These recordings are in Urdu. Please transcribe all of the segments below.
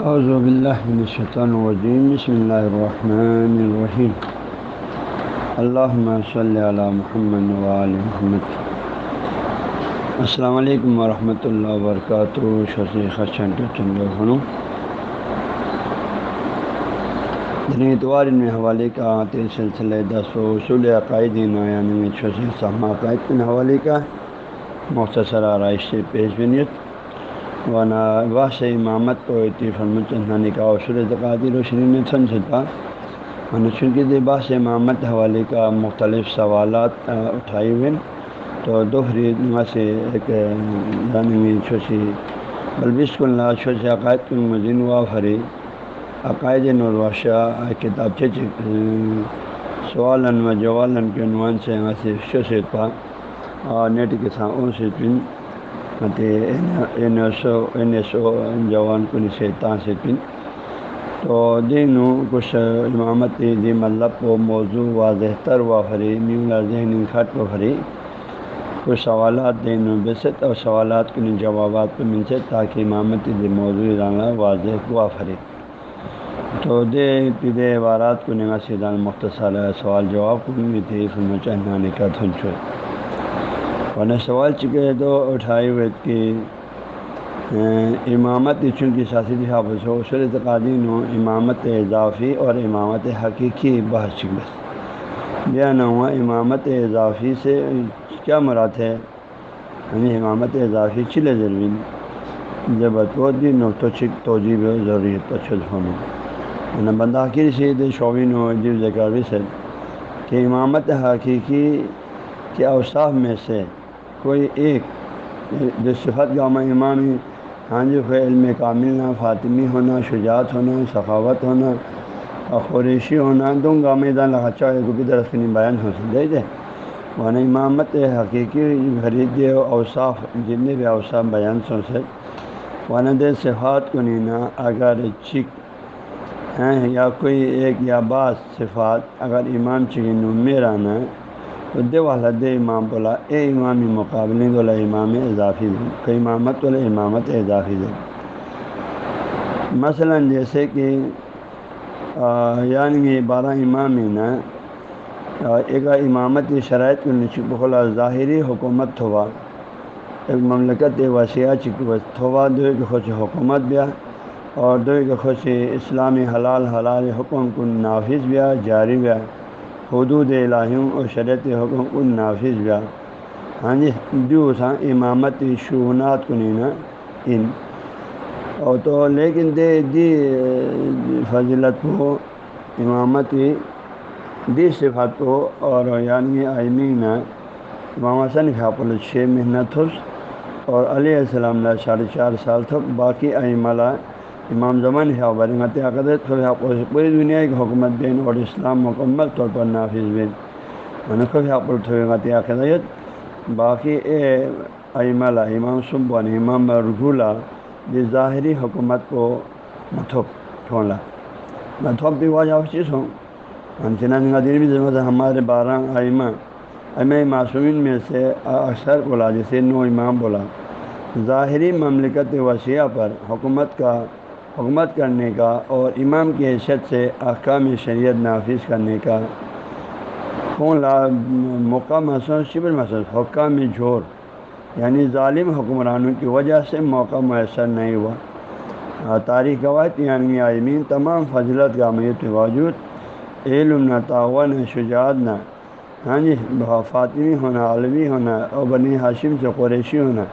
اعوذ باللہ من الشیطان الرجیم بسم اللہ الرحمن الرحیم اللہم صلی علی محمد وعلی محمد. السلام علیکم ورحمۃ اللہ وبرکاتہ شسی خرچن چند خنو دن اتوار میں حوالے کا آتے سلسلہ دس و اصول عقائد نایان میں شسی صحمہ عقائد کے حوالے کا مختصر آرائش سے پیش بنیت. وانا واش امامت کو فرمچنانی کا اصول تقادی روشنی میں سمجھتا ورنہ چونکہ دے باس امامت حوالے کا مختلف سوالات اٹھائی ہوئے۔ تو دوہری سے ایک جانوی چھوسی بلبش کو اللہ چھوسی عقائد کو مزین وا بھری عقائد نرواشہ کتاب چچ سوالن و جوالن کے عنوان سے وہاں سے شوشے پا اور نیٹ کے ساتھ ان سے پن جوان کن سے تا سے پن. تو دین کچھ امامت دی مطلب و موضوع واضح تر و فری میولا ذہن خط و فری کچھ سوالات دین بست اور سوالات کے جوابات پہ مل سے تاکہ امامت دی موضوع رانا واضح و فری تو دے پیدے عبارات کو نگا سیدان مختصر سوال جواب کو بھی تھی فلم چہنانے کا دھن چھوڑ ورنہ سوال چکے تو اٹھائی ہوئے کہ امامت چونکہ سیاسی حافظ ہو، اصول اعتقادین ہو امامت اضافی اور امامت حقیقی بحث چکس بیان ہوا امامت اضافی سے کیا مراد ہے؟ یعنی امامت اضافی چلے ضروری؟ جب بہت بھی نقطہ چک توجیب ضروریت پچھل ہونا بندہ آخر سے شوبین ہو جب ذکر سے کہ امامت حقیقی کے اوصاف میں سے کوئی ایک جو صفت گامہ امام ہاں جی کوئی علم کامل نہ، فاطمی ہونا، شجاعت ہونا ثقافت ہونا خوریشی ہونا، دوں گام دان لگا کی درخت نہیں بیان ہو سکتے تھے ورنہ امامت حقیقی خرید اوصاف جتنے بھی اوصاف بیان سو سے۔ ورنہ دے صفات کو نینا اگر چک ہیں یا کوئی ایک یا بعض صفات، اگر امام چکن میرا نا دے والا دے امام بولا، اے امامی مقابلے والا امام اضافی دے، کہ امامت والا امامت اضافی دے۔ مثلا جیسے کہ یعنی بارہ امام نا ایک امامت شرائط کے بخلا ظاہری حکومت ہوا ایک مملکت وسیع تھوا، دو کہ خوش حکومت بیا، اور دو کہ خوش اسلامی حلال حلال حکم کن نافذ بیا، جاری بیا۔ حدود الہیوں اور شریعت حکم کن نافذ بیا۔ ہاں جی جو سا امامت شونات کو نینا ان۔ اور تو لیکن دے دی فضلت ہو، امامت دی صفت ہو، اور یعنی آئمین امام حسن خاپل چھ محنت ہو اور علیہ السلام نے ساڑھے چار سال تک باقی ائملا امام زمان ہے برمت عقدت پوری دنیا کی حکومت بین اور اسلام مکمل طور پر نافذ بین۔ منقف حقت عقدت باقی اے امام صبح امام رغولا یہ ظاہری حکومت کو متھوپ ٹھونلا متھوپ بھی وجہ چیز ہوں۔ دین بھی ضرورت ہے ہمارے بارہ ائمہ ام معصومین میں سے اکثر بولا، جیسے نو امام بولا۔ ظاہری مملکت وسیع پر حکومت کا حکومت کرنے کا اور امام کی حیثیت سے احکام شریعت نافذ کرنے کا کون لا موقع محسوس، شبر محسوس، حکام میں جھور یعنی ظالم حکمرانوں کی وجہ سے موقع میسر نہیں ہوا۔ تاریخ گواہت یعنی عالمین، تمام فضلت کا میت باوجود علم نہ تعاون شجاعت، نہ ہاں جی فاطمی ہونا، علوی ہونا، اور بنی ہاشم سے قریشی ہونا۔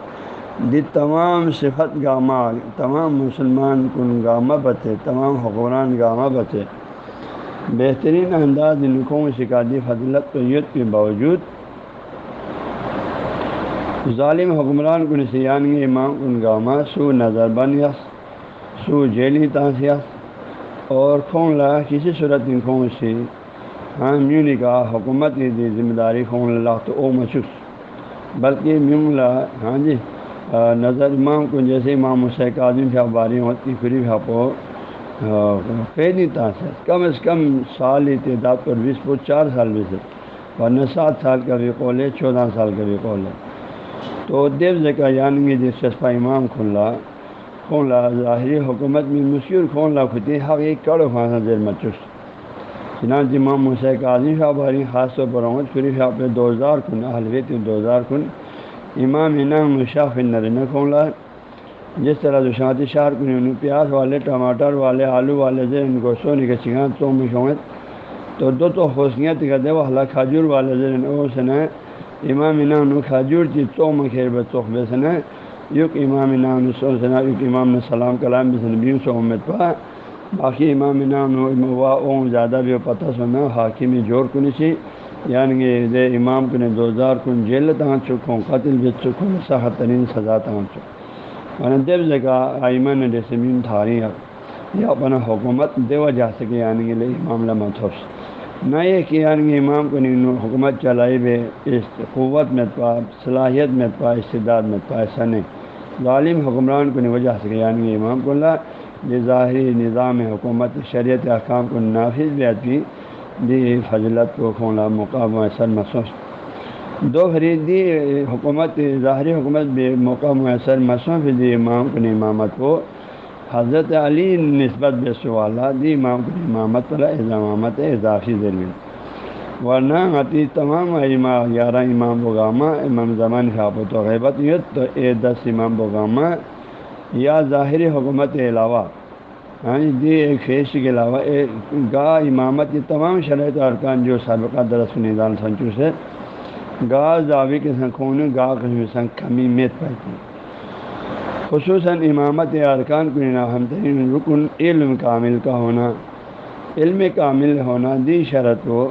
دی تمام صفت گامہ تمام مسلمان کن گامہ بتے تمام حکمران گامہ بتے بہترین انداز لکھوں میں فضلت طیت کے باوجود، ظالم حکمران کن سیان یعنی امام کن گامہ سو نظر بن یس سو جیلی تاثیت اور کھون لا کسی صورت ان کھون سے ہاں میونی کا حکومت کی دی ذمہ داری خون اللہ تو او مچس بلکہ میون لا ہاں جی نظر امام کو جیسے امام حسین آدمی بھی باری ہوتی، پھر بھی آپ قیدی تاثر کم از کم سال تعداد پر بیس فٹ، چار سال بھی سے ورنہ سات سال کا بھی قول ہے، چودہ سال کا بھی قول ہے۔ تو دیو ذکا یعنی جس چسپا امام کھلا خون لا ظاہری حکومت میں مشکل خون لا خطی حق ایک کڑ خواہ زیر مچس چنانچہ امام مسیح عظیم شاہ بھاری خاص طور پر عمد شریف شاہ پہ دو ہزار کن اہلویت دو ہزار کن امام انام شاف نرین خون جس طرح دشانتی شہر کن پیاز والے، ٹماٹر والے، آلو والے سے ان کو سونے کے چگان تو مشوت تو دو تو خوشیت کرتے وہ حلق کھجور والے سے او سنا امام انام کھجور تھی تو مخیر بچوخ بے سنا یق امام انام سو سنا یق امام نے سلام کلام بھی سن بیوں سو امت پا۔ باقی امام انام وا زیادہ بھی پتہ سنا حاکمی جوڑ کنی سی یعنی کہ امام کن دو ہزار کن جیل تہاں چکوں قتل بھی چکوں سخت ترین سزا تہاں چکوں ورنہ دیو جگہ آئمن جیسے تھاری یا اپنا حکومت دیوا جا سکے یعنی کہ امام لمحہ تھوس نہ یہ کہ یعنی کہ امام کو حکومت چلائی بے، اس قوت میں پا، صلاحیت میں پا استداد میں پا، ایسا نہیں۔ ظالم حکمران کو نہیں وجہ سکے یعنی کہ امام کو اللہ یہ ظاہری نظام حکومت، شریعت احکام کو نافذ بھی دی فضلت کو کھولا موقع میسر محسوس. دو خریدی حکومت، ظاہری حکومت بے موقع میسر مصنوع دی امام کن امامت کو. حضرت علی نسبت بے سوالہ دی امام کن امامت پر امامت اضافی ضرور ورنہ عطی تمام امام گیارہ امام بغامہ امام زمان خاپت و غیبت یت تو اے دس امام بغامہ یا ظاہری حکومت کے علاوہ. ہاں دی ایک فیش کے علاوہ ایک گاہ امامت کی تمام شرائط ارکان جو سابقہ درس نظام سنچو سے گاہ زاوی کے سنگ خون گاہ قسم سنگ کمی میت پاتی۔ خصوصاً امامت ارکان کو اہم ترین رکن علم کامل کا ہونا، علم کامل ہونا دی شرط کو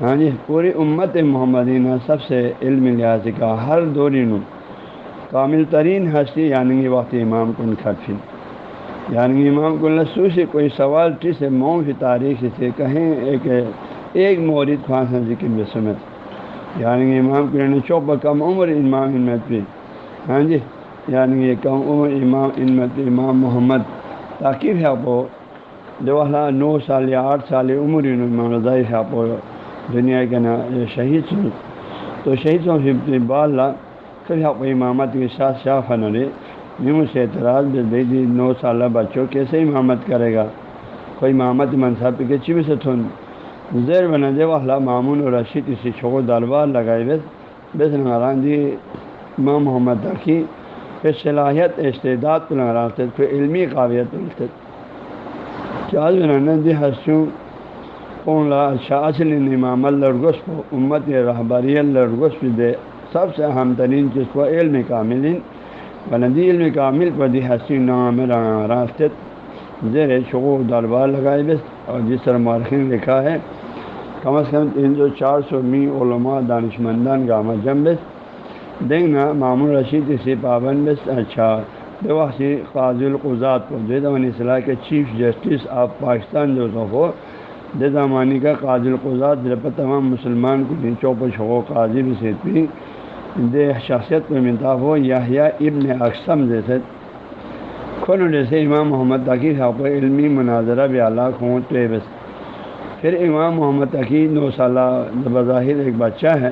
ہاں جی پوری امت محمدینہ سب سے علم لحاظ کا ہر دوری کامل ترین ہستی یعنی وقت امام کن خرفن یعنی امام کو لسو سے کوئی سوال ٹی سے مئو کی تاریخ سے کہیں ایک ایک مورد خواص ذکر جی بے سمت یعنی امام کو یعنی چوپ کم عمر امام امت پہ ہاں جی؟ یعنی یہ کم عمر امام امت امام محمد۔ تاکیب ہے آپ جو نو سال یا آٹھ سال عمر امام رضائی ہے آپ دنیا کے نا شہید سن۔ تو شہید سو بال پھر آپ امامت کے ساتھ شاہ جی فنرے سے اعتراض دے جی، نو سالہ بچوں کیسے امامت کرے گا۔ کوئی امامت منصب کے چیز سے تھن۔ زیر بنا دے وہ معمون اور رشید اسی شوق دربار لگائے بس۔ بس ناران جی امام محمد رکھی پھر صلاحیت، استعداد کو لگا پھر علمی قابلیت چال بنا دی ہنسوں کون لا شاہ امام الرگس کو امت رہبری الرگس دے۔ سب سے اہم ترین چیز کو علم کامل بلندی علم کامل پر دی حسی نام راست زیر شغو دربار لگائے بس اور جس طرح مارخین لکھا ہے کم از کم تین سو چار سو می علماء دانشمندان کا مجم بس دیکھنا معمول رشید اسی پابند بس اچھا بے وقتی قاضی القضات کو دے اصلاح کے چیف جسٹس آف پاکستان جو ہو دے زمانی کا قاضی القضات پر تمام مسلمان کو چوپ شغو قاضی بھی صحت بھی دے شخصیت کو منتاف ہو یا ابن اقسم جیسے کھول جیسے امام محمد تقی صاحب علمی مناظرہ بھی اعلیٰ ہوں تو بس پھر امام محمد تقی نو سالہ بظاہر ایک بچہ ہے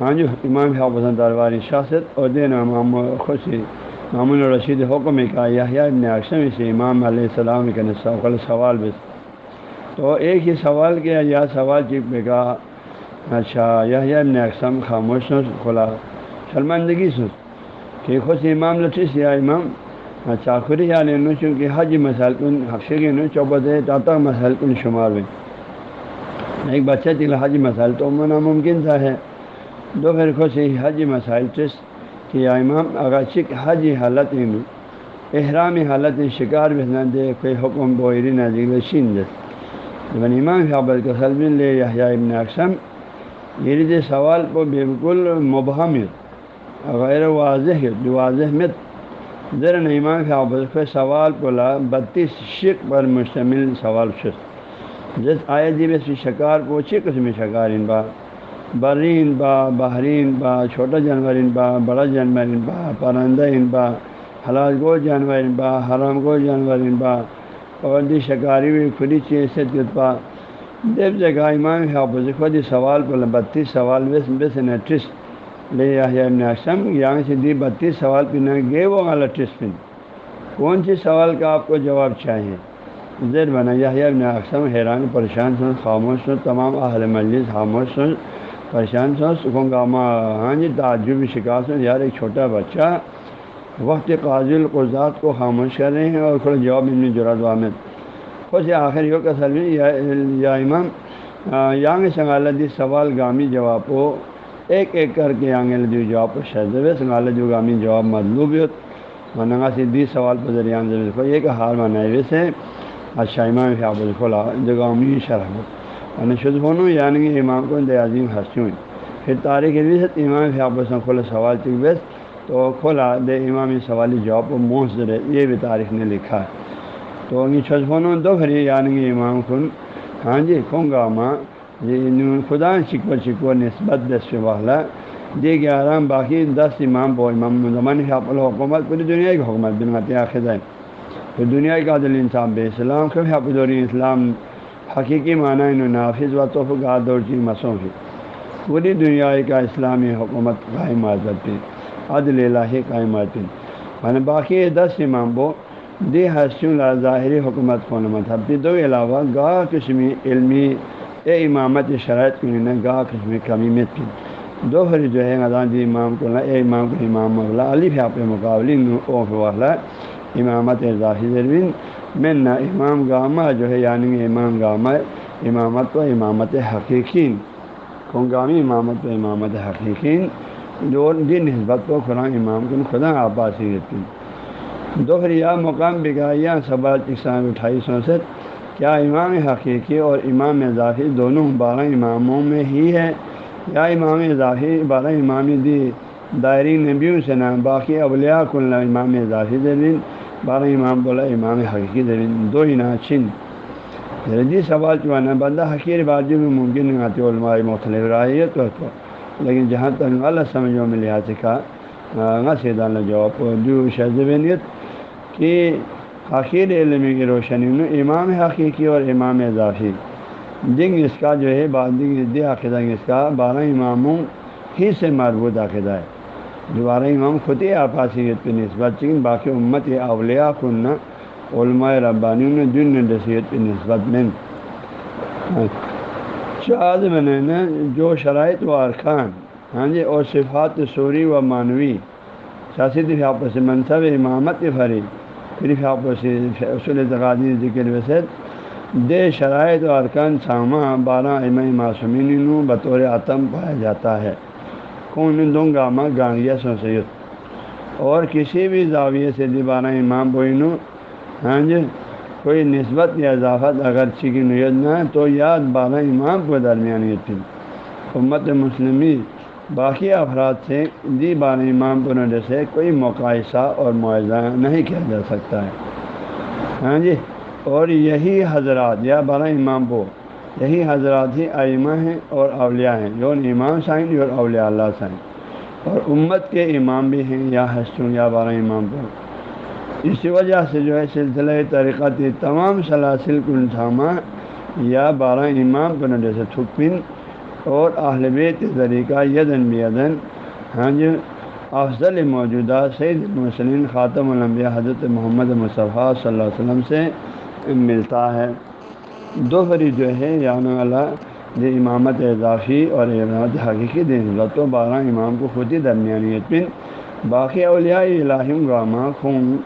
ہاں جو امام صاحب حسن درباری شخصیت اور دین امام خوشی معمول الرشید حکم کا یا ابن اقسم سے امام علیہ السلام کا سوال بس تو ایک ہی سوال کیا یا سوال چیک پہ کہا اچھا یہ ابن اقسام خاموش نہ کھلا شرمندگی سن کہ خود امام لطیس یا امام اچھا خری یا لینو چونکہ حج مسائل کن حفشے کے نو چوبت ہے تاتا مسائل کن شمار میں ایک بچہ چلا حج مسائل تو ناممکن سا ہے دو پھر خود سے حج مسائل چس کہ یا امام اگر چک حج حالت میں احرام حالت شکار بھی نہ دے کوئی حکم بوئری نظیر شین دے امام حابل کے سلم لے یا ابن اقسم یعنی یہ سوال کو بالکل مبہم غیر واضح واضح مت۔ زر نعمان کے سوال کو لا بتیس شک پر مشتمل سوال شس جس آئے جی بس شکار کو چھ قسم شکار ان با؟ برین با، بحرین با، چھوٹا جانور ان با، بڑا جانور ان با، پرندہ ان با، حلال گو جانور ان با، حرام گو جانور ان با۔ اور دی شکاری ہوئی کھلی چیز سے با دیو جگہ امام حافظ خود سوال کو بتیس سوال بس بس نٹس لے ابن یہاں سے دی بتیس سوال پہ نہ گئے وہ والا ٹس پن کون سی سوال کا آپ کو جواب چاہیے زیر بنا یہ ابن اقسم حیران پریشان سن خاموش سن تمام اہل مجلس خاموش سن پریشان سن سکون کا ماں ہاں جی تعجب شکار سن یار ایک چھوٹا بچہ وقت قاضی القزات کو خاموش کر رہے ہیں اور تھوڑا جواب ابن جراد وامد خود آخر یو کسل یا امام یانگ سنگالدی سوال گامی جواب کو ایک ایک کر کے یانگ لدی جواب کو شہزب سنگال جو گامی جواب مطلوبیت منگا سے دی سوال پر ذریعہ کو یہ ہار منائے سے۔ اچھا امام فیاب الخلا جو گامی شرح یعنی شدفون یعنی امام کو دے عظیم ہنسوں پھر تاریخ ویست امام فیاب السلم کھلا سوال چک بیس تو کھولا دے امام سوالی جواب کو مؤثر یہ بھی تاریخ نے لکھا ہے۔ تو ان چھجفون دو پھر یعنی امام خن ہاں جی کھوں گا ماں جی خدا شکو شکو نسبت دس والا دے گیارہ باقی دس امام بو امام زمان فیاب الحکومت پوری دنیا کی حکومت بنواتے آخر ہے پھر دنیا کا عدل انسان بے اسلام کب حافظ اسلام حقیقی معنی ان نافذ و توف گاد کی مسوں کی پوری دنیا کا اسلامی حکومت قائم آزاد پہ عدل الہی قائم آتی باقی دس امام بو دی حسن ظاہری حکومت کو مذہب مطلب؟ دو علاوہ گاہ قسمی علمی اے امامت شرائط کی نے گاہ قسمی کمی مت کی دو پھر جو ہے غزان دی امام کو اے امام کو امام مولا علی آپ مقابلے اوف والا امامت اضافی زرین میں نہ امام گامہ جو ہے یعنی امام گامہ امامت و امامت حقیقین۔ گامی امامت و امامت حقیقین؟ جو دن نسبت و قرآن امام کن، خدا آباسی دو پھر یا مقام بگایا سبا اقسام اٹھائی سوسٹھ کیا امام حقیقی اور امام اضافی دونوں بارہ اماموں میں ہی ہے یا امام اضافی بارہ امام دی دائرین نبیوں سے نام باقی اولیاء کل امام اضافی دین، بارہ امام بولا امام حقیقی درین دو ہی نا چن جی سوال چوانا بندہ حقیر بازی میں ممکن نہیں آتی، علماء مختلف رائے تو لیکن جہاں تک غلط سمجھوں میں لحاظ کا سیدان جواب جو شہزبینیت کہ حقیر علم کی روشنی میں امام حقیقی اور امام اضافی۔ دنگ اس کا جو ہے، بعد عقیدہ اس کا بارہ اماموں ہی سے مربوط عقیدہ ہے۔ دوبارہ امام خود ہی آپاسیت پہ نسبت چکن باقی امت اولیاء کن علماء ربانی نے جن نصیحت پہ نسبت میں۔ شاد بنانا جو شرائط و ارکان ہاں جی اور صفات سوری و معنوی سیاست آپس منصب امامت فری پھر آپس اصول اعتقادی ذکر وسط دے شرائط و ارکان سامہ بارہ امام معصومین بطور عتم پایا جاتا ہے۔ کون دوں گا ماں گانگیا سو سید۔ اور کسی بھی زاویے سے دیوانہ امام بوئنو ہاں جی کوئی نسبت یا اضافت اگر چکی نیت نہ تو یاد بارہ امام کو درمیان تھی امت مسلمی باقی افراد سے دی بارہ امام پر سے کوئی مقاصہ اور معاوضہ نہیں کیا جا سکتا ہے۔ ہاں جی؟ اور یہی حضرات، یا بارہ امام کو، یہی حضرات ہی ائمہ ہیں اور اولیاء ہیں۔ جو امام سائن اور اولیاء اللہ سائن اور امت کے امام بھی ہیں، یا حسن یا بارہ امام پر اسی وجہ سے جو ہے، سلسلہ طریقت تمام سلاسل کنسامہ یا بارہ امام پر جیسے تھکپن اور اہل بیت طریقہ یدن بیدن ہاں جی افضل موجودہ سید مسلم خاتم الانبیاء حضرت محمد مصطفیٰ صلی اللہ علیہ وسلم سے ملتا ہے۔ دوہری جو ہے یعنی اللہ جو امامت اضافی اور امامت حقیقی دین و بارہ امام کو خود ہی درمیانیت پن باقی اولیاء الہم گامہ خون،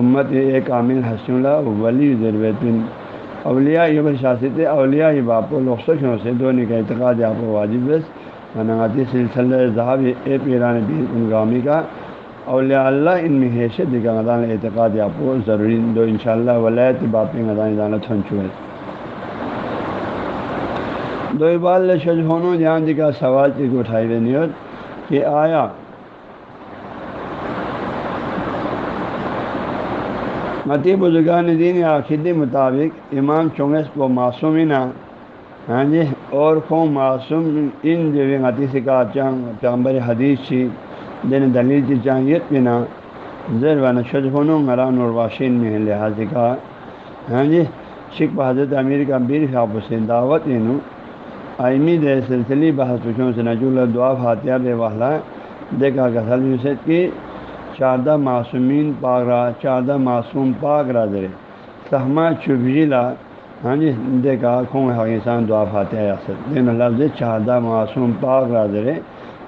امت ایک عامل حسن اللہ ولی ضرورت بن اولیاء یہ شاست اولیاء باپ و لخصوں سے؟ دونوں کا اعتقاد آپ کو واجب بس منعتی سلسلہ ذہب اے پیران پیر ان گامی کا۔ اولیاء اللہ ان میں حیثیت کا مدان اعتقاد آپ کو ضروری دو ان شاء اللہ ولیت باپ مدان دانہ تھن چوئے دو بال شج ہونوں جہاں جی کا سوال چیز اٹھائی ہوئی نیت کہ آیا متی بزرگان دین عقیدے مطابق امام چونگس کو معصومینہ ہاں جی؟ اور خوں معصوم ان جو غتی سے کا چنگ پیغمبر حدیث چی دن دلیل کی چانگیت بنا زر و نشج ہونوں مران اور واشین میں لحاظ کا ہاں جی؟ سکھ حضرت امیر کا بیر خاپ حسین دعوت انہوں آئمی دے سلسلی بحث پوچھوں سے نجول دعا فاتحہ بے والا دیکھا غسل یوسف کی چاردہ معصومین پاک را چاردہ معصوم پاک را درے۔ سہما چبھیلا ہاں جی دیکھا خون حقیقان دعا فاتح اثر دین لفظ چاردہ معصوم پاک را درے۔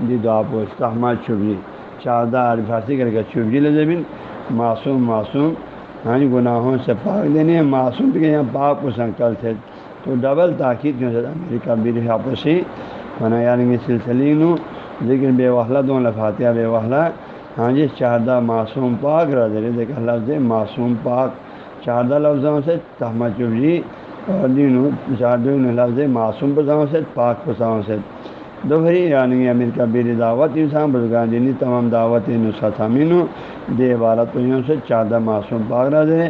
دی دعا پو سہما چبھی چاردہ عرب فارسی کر کے چبھی لذبین معصوم معصوم۔ ہاں جی گناہوں سے پاک دینے معصوم کے یہاں پاک کو سنکل تھے۔ تو ڈبل تاکید کیوں سے میری کبیر آپسی بنا یعنی سلسلے نو لیکن بے وحلہ دو لفاتیہ بے وحلہ۔ ہاں جی چاردہ معصوم پاک رضر دیکھ لفظ معصوم پاک۔ چاردہ لفظوں سے تحمد چبجی اور لفظ معصوم پساؤں سے، پاک پساؤں سے۔ دوہری یعنی امیر کبیر دعوت، انسان بزرگان دینی تمام دعوت نسخہ تھامین دے عبارت سے چاردہ معصوم پاک رضر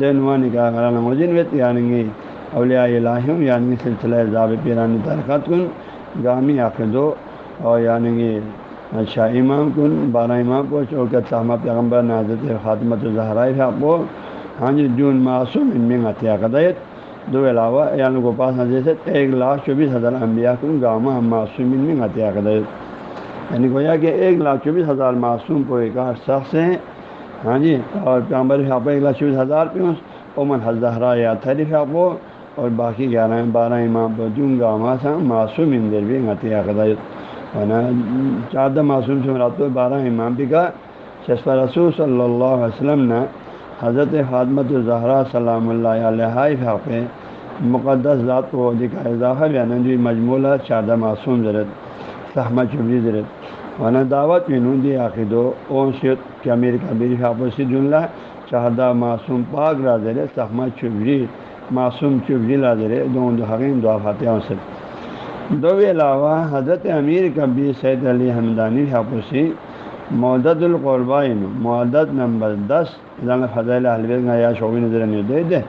دینوانی کا غران مجن وت یعنی اولیاء الہیوں یعنی سلسلہ ضاب پیرانی ترکت کن، گامی عقدو اور یعنی کہ اچھا امام کن بارہ امام کو چوکت صحمہ پیغمبر نازت خاتمت الظہرائے کو ہاں جی جون معصوم ان میں عطیہ قدیت دو علاوہ یعنی کو پاس نظر سے ایک لاکھ چوبیس ہزار انبیاء کن گامہ معصوم ان میں عطیہ قدیت یعنی گویا کہ ایک لاکھ چوبیس ہزار معصوم کو ایک آٹھ شخص ہیں۔ ہاں جی اور پیغمبر حاپہ ایک لاکھ چوبیس ہزار پہ عمر حضرہ یا تھریف حاپو اور باقی گیارہ، بارہ امام جون گامہ تھا معصوم اندر بھی عطیہ قدیت چادہ معصوم سے مراد بارہ امام بھی کا شسف رسول صلی اللہ علیہ وسلم نے حضرت خادمت الظہرا سلام اللہ علیہ پہ مقدس ذات کو دکھا اضافہ بیان جو مجموعہ چادہ معصوم ضرورت سہمہ چبری ضرورت ورنہ دعوت میں نون دی عقید و اون کہ امیر کبیر حاف سد چادہ معصوم پاک رازر سہمہ چبری معصوم چبری لازر دو حقیم دعا فاتحہ سے دو علاوہ حضرت امیر کبی سید علی حمدانی حافظی معدد القربائن معدد نمبر دس فضل البید یا شعبی نظر دے دے،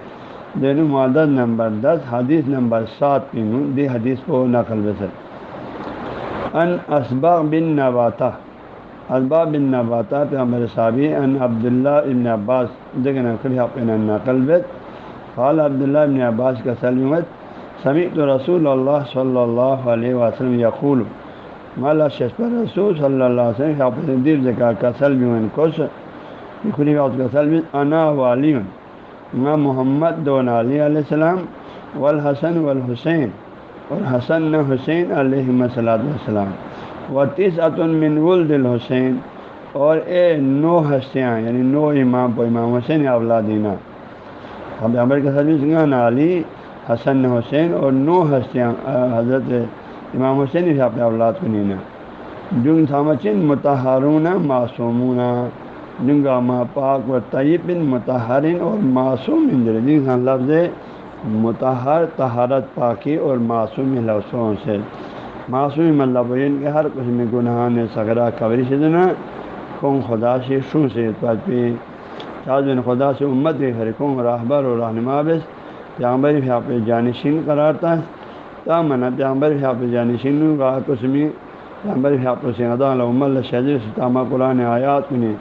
دینو معدد نمبر دس، حدیث نمبر سات پینوں دی حدیث کو نقل بسر۔ ان اسباق بن نباتا اسبا بن نباتا پہ صابی ان عبداللہ ابن عباس دیکھ نقل نقل بت خال عبداللہ ابن عباس کا سلمت سمیت رسول اللہ صلی اللہ علیہ وسلم یقول مالا ششپ رسول صلی اللہ علیہ وسلم دیر ذکا کسل بھی کوس کھلی بات کسل بھی انا والی ماں محمد دون علی علیہ السلام، والحسن والحسین، اور حسن حسین علیہ صلاۃ والسلام و تیس من ولد الحسین، اور اے نو ہستیاں یعنی نو امام کو امام حسین اولادینہ اب عمر کے سروس علی حسن حسین اور نو ہستیاں حضرت امام حسین سے اپنے اولاد کو نینا جن تھامچن متحرون معصومون جنگا ما پاک و طیب متحرن اور معصوم اندر جن لفظ متحر تہارت پاکی اور معصوم لفظوں سے۔ معصوم مطلب ان کے ہر قسم گناہ نے سگرا قبری سے دینا کون خدا سے شو سے پی خدا سے امت کے ہر کون راہبر اور رہنما بس۔ پیامبر حافظ جانشین قرار تھا تا منا پیامبر حافظ جانشین کا قسمی پیامبر حافظ عمل شجر ستامہ قرآن آیات نے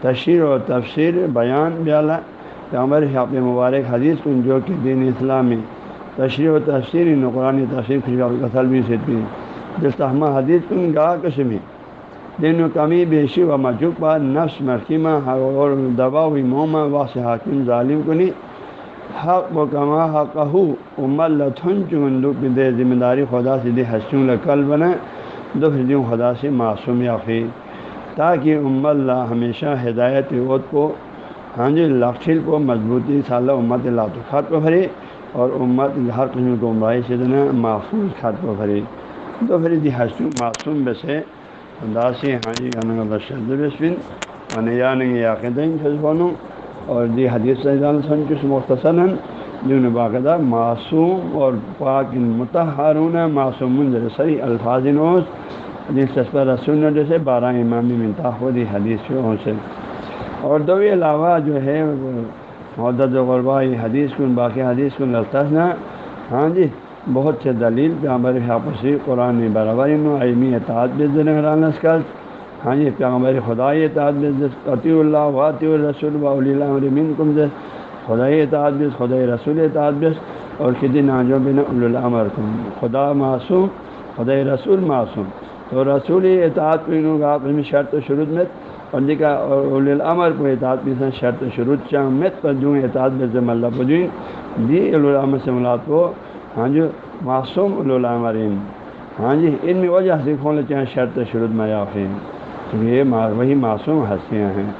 تشہیر و تفسیر بیان بیالا۔ پیامبر حافظ مبارک حدیث کن جو کہ دین اسلامی۔ تشریح و تفسیر قرآن تفسیر خوشی بھی سے تھی۔ حدیث کن گاہ قسمی دین و کمی بیشی و مجوبہ نفس مرکیمہ اور دبا ہوئی موما واس حاکم ظالم کنی۔ حق و کما حق عمر لتھن چندو دے ذمہ داری خدا سے دے حسوں لکل بنے دو دوں خدا سے معصوم یافی تاکہ ام اللہ ہمیشہ ہدایت عود کو ہاں جی لکھل کو مضبوطی صالح امت لات خط کو بھری اور امت ہر قسم کو عمرائی سے دینا محفوظ خط کو بھری دو پھر دی حسوں معصوم بسے، خدا سے ہاں جی بشد بسفن یا نہیں یاقد اور دی حدیث سن کس مختصر جن باقاعدہ معصوم اور پاک متحرون معصوم سری الفاظ نوز حدیث رسول جیسے بارہ امامی منتاح حدیث سے اور دو علاوہ جو ہے محدت غربا حدیث کن، باقی حدیث کن لطنا ہاں جی بہت سے دلیل پہ ہمارے حافظی قرآن برابر عیمی اطاعت بزن کر ہاں جی پیغمبر خدائی اطاعت عطی اللہ واطی الرسول و اللہ کم دس خدائی اطاعت بس خدائی رسول اطاعت بس اور کسی ناجو بن الامر کم خدا معصوم خدائی رسول معصوم۔ تو رسول اطاعت پینوں گا آپ میں شرط و شروع میں، اور دیکھا اول الامر کو اعتعاد بھی شرط شروع چامت پر جو اعتعاد بزم اللہ بدین دی الامر سے ملاد کو ہاں جی معصوم الامرین ہاں جی ان میں وجہ سے کھول چاہیں شرط و شروع میافین یہ وہی معصوم ہستیاں ہیں۔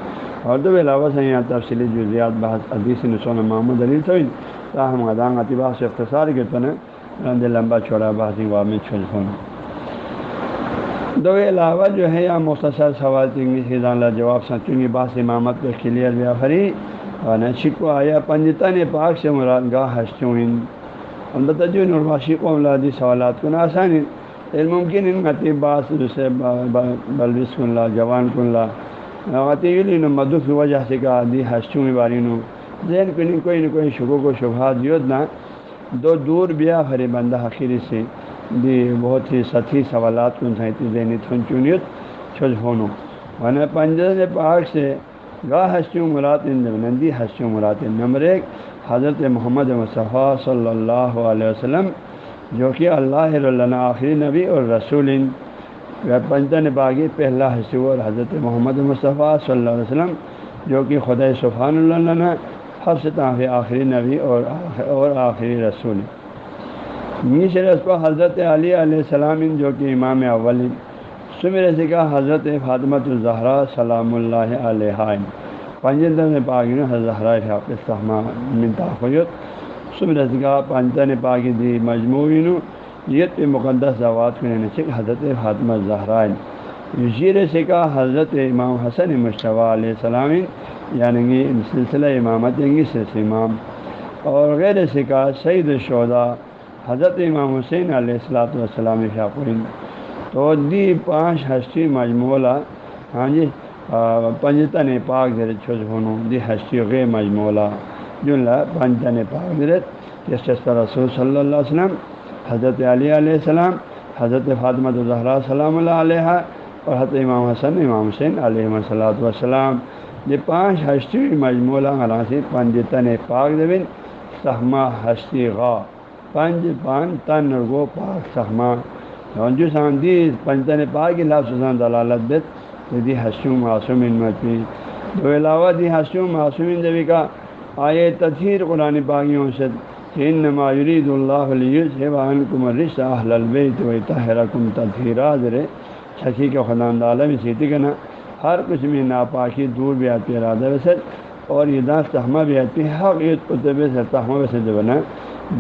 اور تو علاوہ سے یہاں تفصیلی جزیات بحث حدیث نسون محمد علی سوین تاہم ادان عطبہ سے اختصار کے تو لمبا چھوڑا بحثی وا میں چھوڑ دو علاوہ جو ہے یا مختصر سوال چنگی سیدان جواب سچوں باس امامت کو کلیئر بیا فری اور نہ آیا پنجتا نے پاک سے مراد گاہ ہسچوں البتہ جو نرواشی کو املادی سوالات کو نہ آسانی ممکن ان غتی باس جسے بلوس کن لا، جوان کن لا. غتی مدو کی وجہ سے کہا دی ہسچوں باری نو. ذہن کو نہیں کوئی نہ کوئی شکو کو شبہات دیوت نہ دو دور بیا فری بندہ حقیری سے دی بہت ہی سطحی سوالات کو سہتی ذہنی تھن چونیت چھج ہونو ورنہ پنجر پاک سے گاہ ہسچوں مرات نندی ہسچوں مرات نمبر ایک حضرت محمد مصطفیٰ صلی اللہ علیہ وسلم جو کہ اللہ اللہ آخری نبی اور رسول پنجن باغی پہلا حسو اور حضرت محمد مصطفیٰ صلی اللہ علیہ وسلم، جو کہ خدا سبحان اللہ حب سے آخری نبی اور اور آخری رسول۔ نیچے اس حضرت علی علیہ السلام جو کہ امام اول سمر کا حضرت فاطمۃ الظہرا سلام اللہ علیہ پنجن پاک حضرت استحمہ منتا خیت سمر کا پاک دی مجموعی نیت پہ مقدس زوات کو رہنے سے حضرت فاطمہ زہرائن۔ یشیر سے کا حضرت امام حسن مشتبہ علیہ السلام یعنی سلسلہ امامت سلسلہ امام۔ اور غیر سے کا سعید الشہدا حضرت امام حسین علیہ السلاۃ والسلام شاقین تو دی پانچ ہستی مجمولہ ہاں جی پنجتن پاک زر چھوز ہونو، دی ہستی غیر مجمولہ جن پنجتن پاک زرت جس رسول صلی اللہ علیہ وسلم، حضرت علی علیہ السلام، حضرت فاطمہ الظہرا سلام اللہ علیہ اور حضرت امام حسن، امام حسین علیہ وسلات وسلام یہ پانچ ہستی مجموعہ غلاسی پنجتن پاک زمین سہما ہستی غا۔ پنج پان تن گو پاک سہما۔ جو ساندی پنجتن پاک کی لفظ دلالت بیت دی ہسیوں معصوم مجموعی۔ دو علاوہ دی ہسیوں معصوم جبی کا آئے تطہیر قرآن پاکیوں سے ان نما یرید اللہ علیہ کم رش اہل البیت و تحرکم تطہیرا ذرے چھکی کے خدان عالم سیتی کا نا ہر کچھ میں ناپاکی دور بھی آتی ارادہ ویسے اور یہ داس تحمہ بھی آتی ہے، حق عید کتب سے تحمہ ویسے جو بنا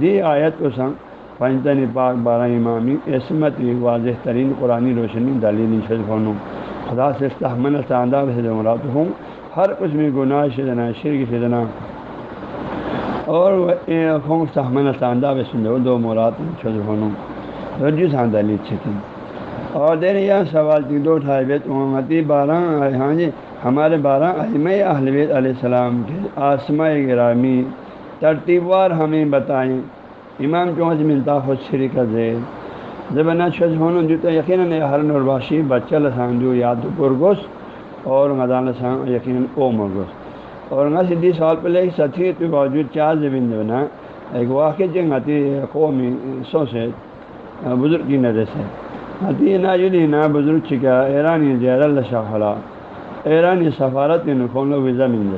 دی آیت کو سنگ پنجتن پاک بارہ امامی، عصمت واضح ترین قرآن روشنی دلیلی شد ہوں خدا سے تحمن ساندہ ویسے جو مراد ہوں ہر کچھ میں گناہ شدنا، شرک شدنا۔ اور وہ سہمن ساندہ بے سندو دو مراد چھوٹ ہونوں رجو ساندہ ہاں لی چھتی اور دیر یہ سوال تھی، دو ٹھائی بیت امتی بارہ ہاں جی ہمارے بارہ علم اہل بیت علیہ السلام کے آسماء گرامی ترتیب وار ہمیں بتائیں۔ امام چونچ ملتا خود شری کا زیر زبنا چھج ہونوں جو تو یقیناً ہر نرباشی بچہ لسان جو یاد پرگوس اور غزان لسان یقیناً او مرگوس اور نہ سدھی سال پہلے ستھی کے باوجود چار زمین جو ایک واقع جنگ آتی قومی سو سے، بزرگ کی نظر سے۔ آتی نا جلی نا بزرگ چکا، ایرانی زیر اللہ شاہ خلا۔ ایرانی سفارت کے نخون لو ویزا مل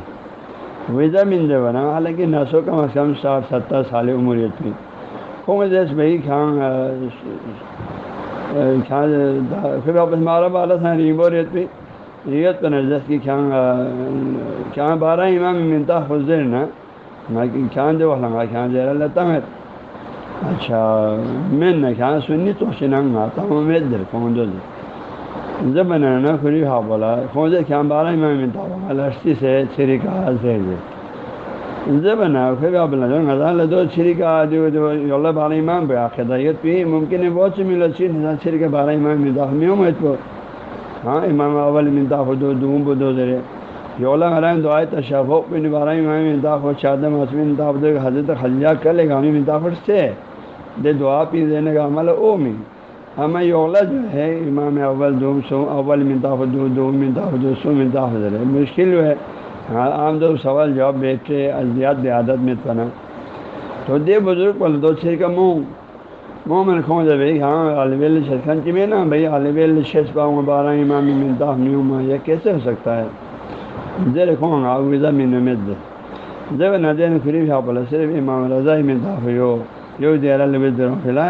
ویزا مل بنا، حالانکہ نسو کم از کم ساٹھ، ستر سال عمریت تھی۔ کون جیس بھائی؟ کھان پھر واپس مارا بالا تھا ریبوریت بھی ریت پر نظر کی کھان کھان بارہ امام منتا حضر نا کھان دے وہاں کھان دے اللہ تمہر اچھا میں نہ کھان سنی تو سننگ آتا ہوں میں در کون دو در جب میں نے نا کھری ہاں بولا کون سے کھان بارہ امام منتا ہوا لڑتی سے چھری کا زیر دے جب نا پھر آپ بلا جو غزال دو چھری کا جو جو اللہ بارہ امام پہ آخر دائیت پہ ممکن ہے، بہت سے ملو چھری کا بارہ امام منتا ہوں میں ہوں ہاں امام اول منتا خدو دوم بدو ذرے یولا غرائم دعائے تشفو پہ نبارہ امام منتا خود شاد مسمی منتا حضرت خلیہ کر لے گا ہمیں منتا سے دے دعا پی دینے کا عمل او میں ہمیں یولا جو ہے، امام اول دوم سو، اول منتا خود دوم منتا خود سو منتا خود ذرے مشکل جو ہے. ہاں عام دو سوال جواب بیٹھے ازیات عادت میں پنا تو دے بزرگ پل دو چھ کا منہ مومن کھوں جب ہاں عالب الشن کی میں نا بھائی عالب الشیش پاؤں بارہ امام میں منتا میوما یہ کیسے ہو سکتا ہے؟ زیر کھوں گا وزا من مد جب ندین خریف ہا بولا صرف امام رضا میں منتا ہو۔ یو دیر البدر فلا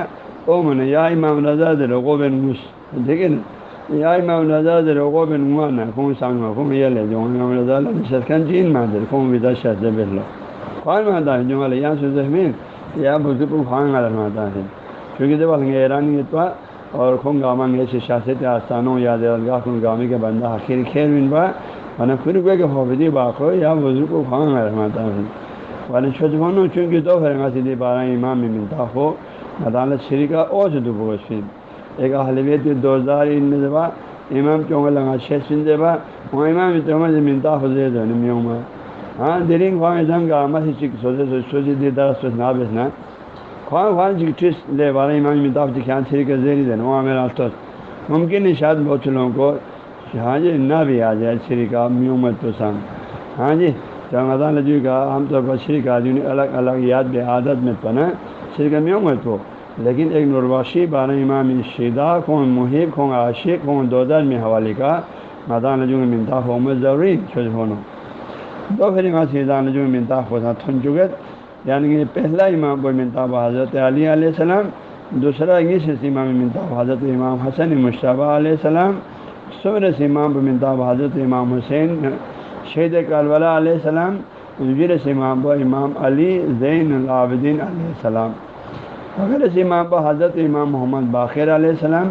او من، یا امام رضا در کو بن مس ٹھیک ہے نا یا امام رضا در کو بن مانا کھوں سانگ کھوں یہ لے جو، امام رضا شرکن چین مان در کھوں ودا شہد بلو خوان ماتا ہے جو والا یہاں سے زمین یا بزرگ خوان ماتا ہے کیونکہ جب الگ ایرانی تو اور خون گاما میں شاست آستانوں یا درگاہ خون گامی کے بندہ آخر خیر بن با ورنہ پھر کوئی کہ حوبدی باقو یا بزرگ کو خوان رحماتا ہے ورنہ چھجمانوں چونکہ دو فرما سیدھی بارہ امام میں ملتا ہو عدالت شری کا او سے دو پھر ایک اہلویت دو ہزار ان میں دبا امام چونگا لگا چھ سن دبا وہ امام چونگا سے جی ملتا ہو دے دو نمیوں ہاں دلین خواہ دم کا آمد ہی چک سوچے سوچے دی درست نابس نہ خواہ خواہ جی ٹھیس لے بارہ امام متاف دکھان چھری کے زیری دین وہاں میرا تو ممکن ہے شاید بہت سے لوگوں کو ہاں جی نہ بھی آ جائے چھری کا میومت تو سام۔ ہاں جی تو رمضان جی کا عام طور پر شری کا آدمی الگ الگ یاد بے عادت میں پنا شری کا میومت ہو لیکن ایک نرواشی بارہ امام شیدا کون محب کھوں عاشق کھوں دو در میں حوالے کا مدان نجو میں منتا ہو میں ضروری چھوٹ ہونا۔ دو پھر وہاں سیدھا نجو میں منتا ہو تھن چکے یعنی کہ پہلا امام کو منتاب حضرت علی علیہ السلام، دوسرا انگیس امام منتاب حضرت امام حسن مشتبہ علیہ السلام صبر امام منتاب حضرت امام حسین، شہید کربلا علیہ السلام، وزیر امام کو امام علی زین العابدین علیہ السلام۔ وغیرہ سے امام کو حضرت امام محمد باخر علیہ السلام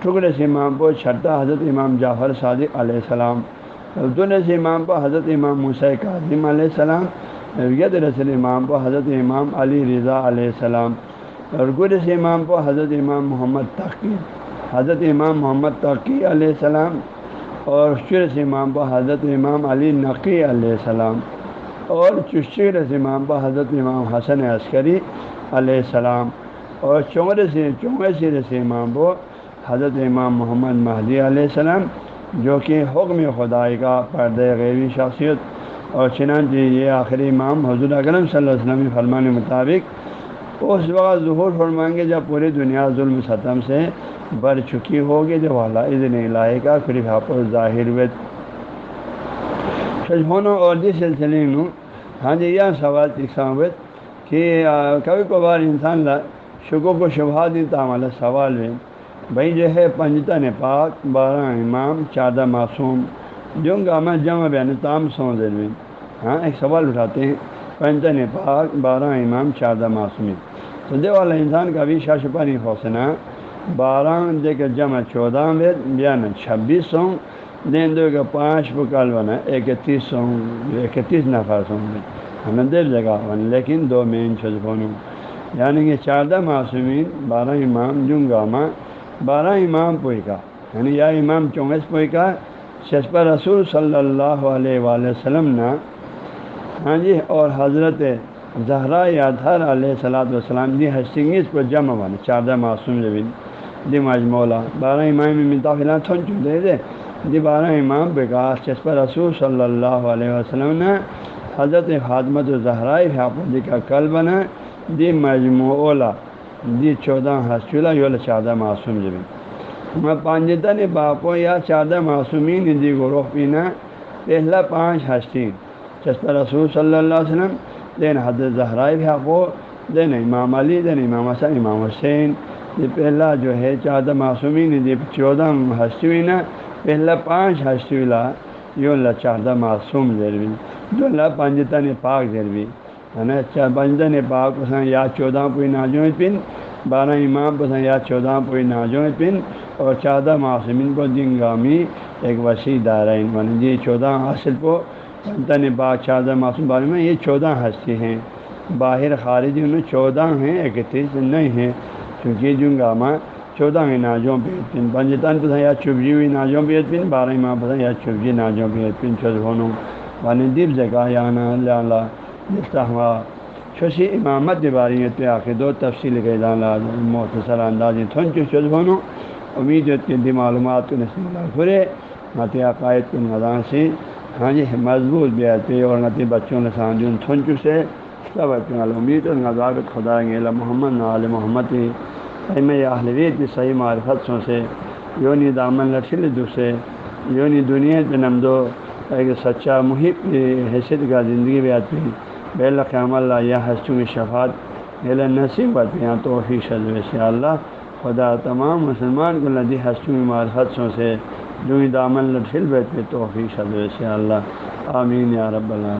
ٹکڑے سے امام کو چھٹا حضرت امام جعفر صادق علیہ السلام۔ دونوں سے امام کو حضرت امام موسیٰ کاظم علیہ السلام ید رسل امام کو حضرت امام علی رضا علیہ السلام اور گرس امام کو حضرت امام محمد تقی، حضرت امام محمد تقی علیہ السلام، اور شرس امام کو حضرت امام علی نقی علیہ السلام، اور چشرس امام کو حضرت امام حسن عسکری علیہ السلام، اور چونگر سے چونگے سرس امام کو حضرت امام محمد مہدی علیہ السلام، جو کہ حکم خدائی کا پردہ غیبی شخصیت اور چنانچہ یہ آخری امام حضور اکرم صلی اللہ علیہ وسلم فرمان مطابق اس وقت ظہور فرمائیں گے جب پوری دنیا ظلم ستم سے بڑھ چکی ہوگی، جب اللہ عزن الہی کا قریب آپ ظاہر ہونا اور جس سلسلے میں ہاں جی یہ سوال ہوت کہ کبھی کبھار انسان شکو کو شبہ دی تعمال سوال ہے بھائی، جو ہے پنجتا پاک بارہ امام چادہ معصوم، جو گامہ جمع بیان تام سو میں ہاں ایک سوال اٹھاتے ہیں۔ پنجن پاک بارہ امام چادہ معصومی تو دے والا انسان کا بھی شاشپا نہیں حوصلہ۔ بارہ، دے کر جمع چودہ وید بیان چھبیس سو دین دو کا پانچ بکال بنا اکتیس سو اکتیس نفر سو ہمیں دیر جگہ بنا لیکن دو مین چھجبونوں یعنی کہ چاردہ معصومین، بارہ امام جنگامہ بارہ امام پوئی کا یعنی یا امام چونگس پوئی کا ششپا رسول صلی اللہ علیہ وآلہ وسلم نے ہاں جی اور حضرت زہرا یادھر علیہ صلاۃ والسلام جی حسنگیز کو جمع بنا چاردہ معصوم زمین دی جی، مجمولا بارہ امام میں ملتا فی تھن چکے تھے دی بارہ امام بکاس چسپا رسول صلی اللہ علیہ وسلم نے حضرت خادمت زہرا حافظی کا کل بنا۔ دی مجموعہ دی چودہ حسولہ یول چاردہ معصوم زمین میں پانجتا نے باپو یا چادہ معصومین دی گروہ پینا پہلا پانچ ہستی چسپا رسول صلی اللہ علیہ وسلم، دین حضرت زہرائے بھی حق بھاپو دین امام علی، دین امام حسن، امام حسین. یہ پہلا جو ہے چادہ معصومین دی، چودہ ہستی پہلا پانچ ہستی لا، یو اللہ چادہ معصوم ذروی جو اللہ پانجتا نے پاک ذروی ہے نا پانجتا نے پاک یا چودہ پوئی ناجو پن بارہ امام پسند یا چودہ پوئی ناجو پن. اور چودہ معصومین کو دنگامی ایک وسیع دائرین بن جی چودہ حاصل کو تن با چودہ معصوم بارے میں یہ چودہ ہستی ہیں۔ باہر خارج ان چودہ ہیں اکتیس نہیں ہیں۔ کیونکہ جنگامہ چودہ ہیں ناجوں پہ پن پنجتان پسند یا چبجی ہوئی ناجوں پہ پن بارہ امام پسند یا چبجی ناجوں پہ پن چودھونوں بن دیپ جگہ یا نا اللہ ہوا۔ ششی امامت کے بارے میں آخر دو تفصیل کے مختصر انداز تھن چود بھونوں امید ہے کہ دی معلومات کو نسل اللہ کھرے نتی عقائد کے نظام سے۔ ہاں جی مضبوط بھی آتے اور نتی بچوں نے سانجون تھن سے، سب امید غذابت خدا محمد علیہ محمد۔ ایم اہلویت کی صحیح معرفتوں سے۔ یونی دامن لٹھل دوسرے یونی دنیا نمدو ایک سچا محب حیثیت کا زندگی بھی آتی۔ بے القام اللہ یا حسوں کی شفات بے نصیب آتی ہیں۔ تو سے اللہ خدا تمام مسلمان کو لدی حسوں کی معرفتوں سے۔ جو دامن لٹھل بیت پہ توفیق فی سے اللہ. آمین یا رب اللہ